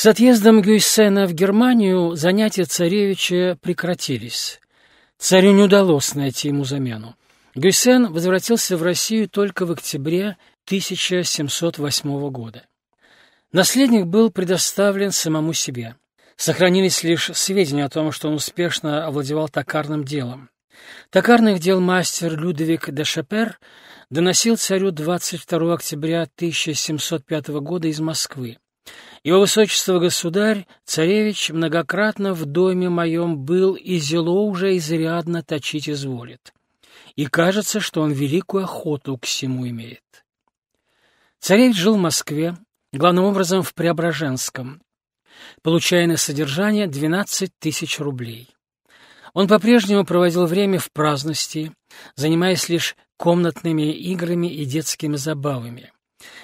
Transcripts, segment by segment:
С отъездом Гюйсена в Германию занятия царевича прекратились. Царю не удалось найти ему замену. Гюйсен возвратился в Россию только в октябре 1708 года. Наследник был предоставлен самому себе. Сохранились лишь сведения о том, что он успешно овладевал токарным делом. Токарных дел мастер Людвиг де Шапер доносил царю 22 октября 1705 года из Москвы. Его высочество государь, царевич, многократно в доме моем был и зело уже изрядно точить изволит. И кажется, что он великую охоту к всему имеет. Царевич жил в Москве, главным образом в Преображенском, получая на содержание 12 тысяч рублей. Он по-прежнему проводил время в праздности, занимаясь лишь комнатными играми и детскими забавами.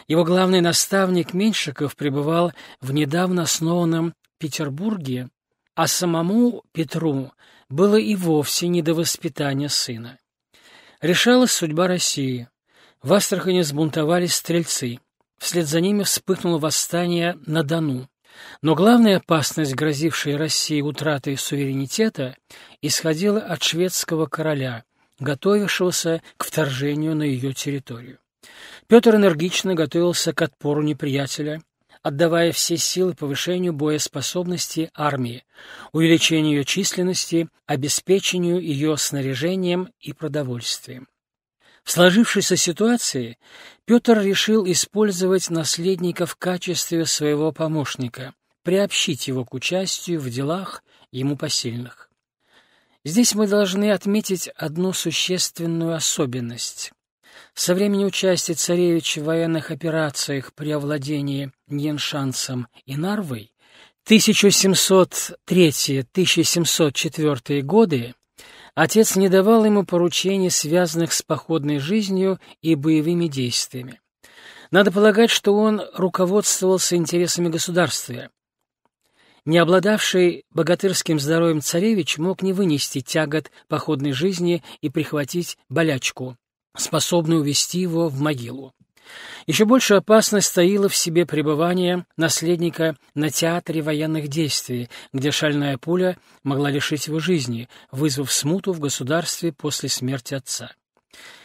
Его главный наставник Меньшиков пребывал в недавно основанном Петербурге, а самому Петру было и вовсе не до воспитания сына. Решалась судьба России. В Астрахани сбунтовались стрельцы. Вслед за ними вспыхнуло восстание на Дону. Но главная опасность, грозившая России утратой суверенитета, исходила от шведского короля, готовившегося к вторжению на ее территорию. Петр энергично готовился к отпору неприятеля, отдавая все силы повышению боеспособности армии, увеличению ее численности, обеспечению ее снаряжением и продовольствием. В сложившейся ситуации Петр решил использовать наследника в качестве своего помощника, приобщить его к участию в делах ему посильных. Здесь мы должны отметить одну существенную особенность. Со времени участия царевича в военных операциях при овладении Ньеншансом и Нарвой 1703-1704 годы Отец не давал ему поручений, связанных с походной жизнью и боевыми действиями. Надо полагать, что он руководствовался интересами государства. Не обладавший богатырским здоровьем царевич мог не вынести тягот походной жизни и прихватить болячку, способную увести его в могилу. Еще большая опасность стоила в себе пребывание наследника на театре военных действий, где шальная пуля могла лишить его жизни, вызвав смуту в государстве после смерти отца.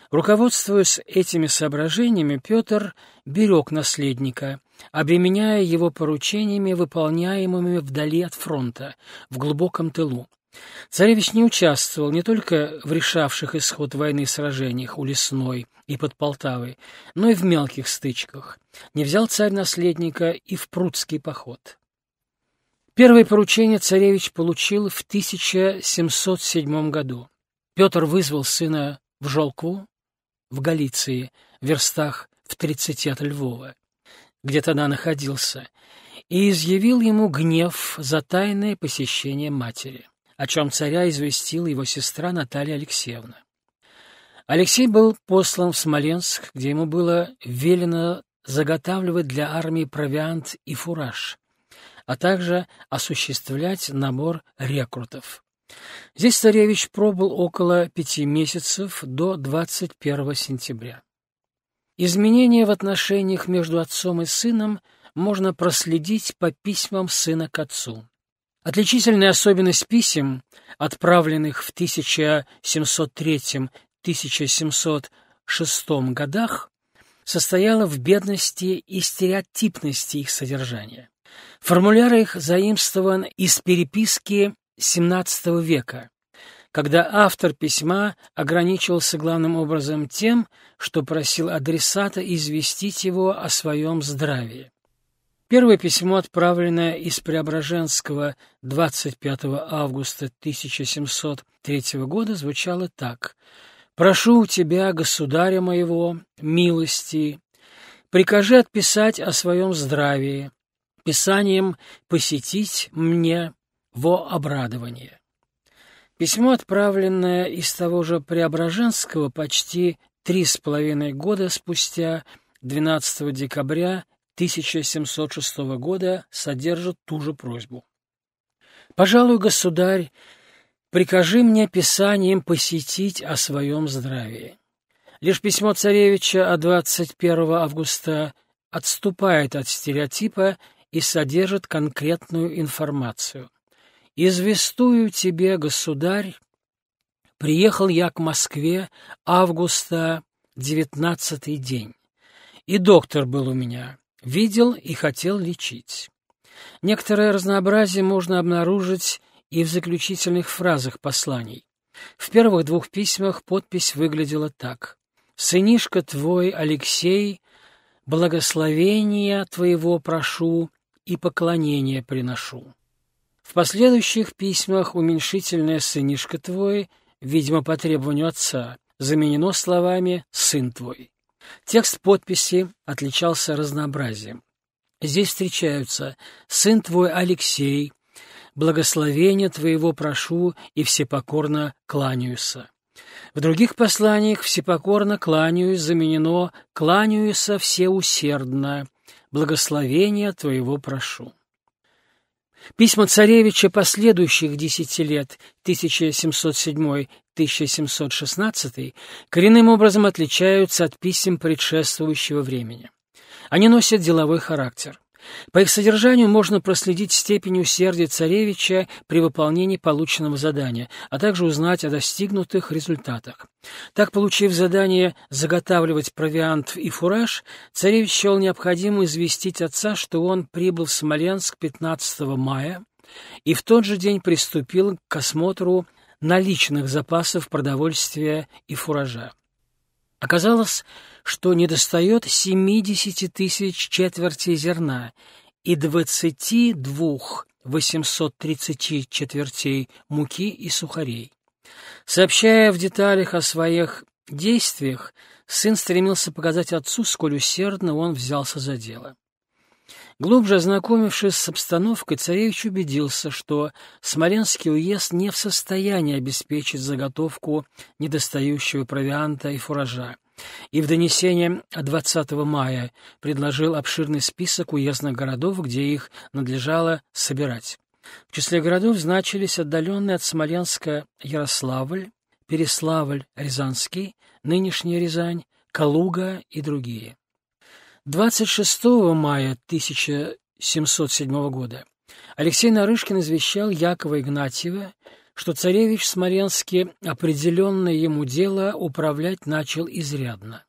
Руководствуясь этими соображениями, Петр берег наследника, обременяя его поручениями, выполняемыми вдали от фронта, в глубоком тылу. Царевич не участвовал не только в решавших исход войны сражениях у Лесной и под Полтавой, но и в мелких стычках. Не взял царь наследника и в Прудский поход. Первое поручение царевич получил в 1707 году. Петр вызвал сына в Жолкву, в Галиции, в верстах в тридцати от Львова, где тогда находился, и изъявил ему гнев за тайное посещение матери о чем царя известила его сестра Наталья Алексеевна. Алексей был послан в Смоленск, где ему было велено заготавливать для армии провиант и фураж, а также осуществлять набор рекрутов. Здесь царевич пробыл около пяти месяцев до 21 сентября. Изменения в отношениях между отцом и сыном можно проследить по письмам сына к отцу. Отличительная особенность писем, отправленных в 1703-1706 годах, состояла в бедности и стереотипности их содержания. Формуляр их заимствован из переписки XVII века, когда автор письма ограничивался главным образом тем, что просил адресата известить его о своем здравии. Первое письмо, отправленное из Преображенского 25 августа 1703 года, звучало так. «Прошу у тебя, государя моего, милости, прикажи отписать о своем здравии, писанием посетить мне во обрадование». Письмо, отправленное из того же Преображенского почти три с половиной года спустя, 12 декабря 1706 года содержит ту же просьбу. «Пожалуй, государь, прикажи мне писанием посетить о своем здравии». Лишь письмо царевича от 21 августа отступает от стереотипа и содержит конкретную информацию. «Известую тебе, государь, приехал я к Москве августа девятнадцатый день, и доктор был у меня, видел и хотел лечить. Некоторое разнообразие можно обнаружить и в заключительных фразах посланий. В первых двух письмах подпись выглядела так. «Сынишка твой, Алексей, благословения твоего прошу и поклонение приношу». В последующих письмах уменьшительное «сынишка твой», видимо, по требованию отца, заменено словами «сын твой». Текст подписи отличался разнообразием. Здесь встречаются «сын твой Алексей», «благословения твоего прошу и всепокорно кланяюся». В других посланиях «всепокорно кланяюсь» заменено «кланяюся всеусердно», «благословения твоего прошу». Письма царевича последующих десяти лет 1707-1716 коренным образом отличаются от писем предшествующего времени. Они носят деловой характер. По их содержанию можно проследить степень усердия царевича при выполнении полученного задания, а также узнать о достигнутых результатах. Так, получив задание заготавливать провиант и фураж, царевич счел необходимо известить отца, что он прибыл в Смоленск 15 мая и в тот же день приступил к осмотру наличных запасов продовольствия и фуража. Оказалось, что недостает 70 тысяч четвертей зерна и 22 830 четвертей муки и сухарей. Сообщая в деталях о своих действиях, сын стремился показать отцу, сколь усердно он взялся за дело. Глубже ознакомившись с обстановкой, царевич убедился, что Смоленский уезд не в состоянии обеспечить заготовку недостающего провианта и фуража, и в донесении 20 мая предложил обширный список уездных городов, где их надлежало собирать. В числе городов значились отдаленные от Смоленска Ярославль, Переславль, Рязанский, нынешняя Рязань, Калуга и другие. 26 мая 1707 года Алексей Нарышкин извещал Якова Игнатьева, что царевич Смоленский определенное ему дело управлять начал изрядно.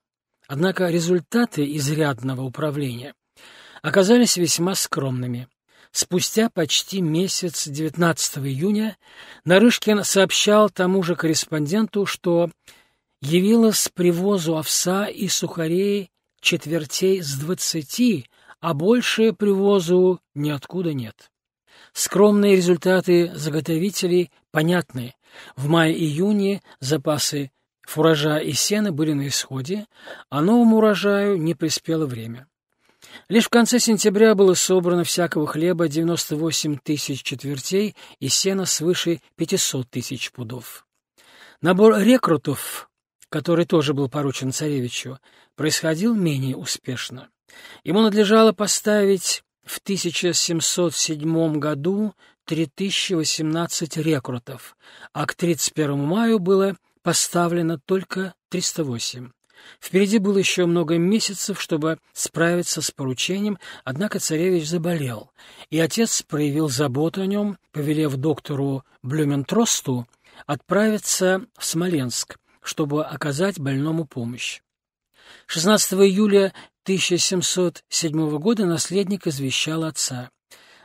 Однако результаты изрядного управления оказались весьма скромными. Спустя почти месяц, 19 июня, Нарышкин сообщал тому же корреспонденту, что явилось привозу овса и сухарей четвертей с двадцати, а больше привозу ниоткуда нет. Скромные результаты заготовителей понятны. В мае-июне запасы фуража и сена были на исходе, а новому урожаю не приспело время. Лишь в конце сентября было собрано всякого хлеба 98 тысяч четвертей и сена свыше 500 тысяч пудов. Набор рекрутов который тоже был поручен царевичу, происходил менее успешно. Ему надлежало поставить в 1707 году 3018 рекрутов, а к 31 маю было поставлено только 308. Впереди было еще много месяцев, чтобы справиться с поручением, однако царевич заболел, и отец проявил заботу о нем, повелев доктору Блюментросту отправиться в Смоленск, чтобы оказать больному помощь. 16 июля 1707 года наследник извещал отца.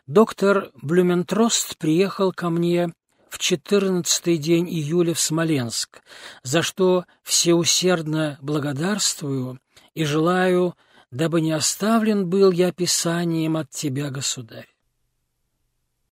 Доктор Блюментрост приехал ко мне в четырнадцатый день июля в Смоленск, за что всеусердно благодарствую и желаю, дабы не оставлен был я писанием от тебя, государь.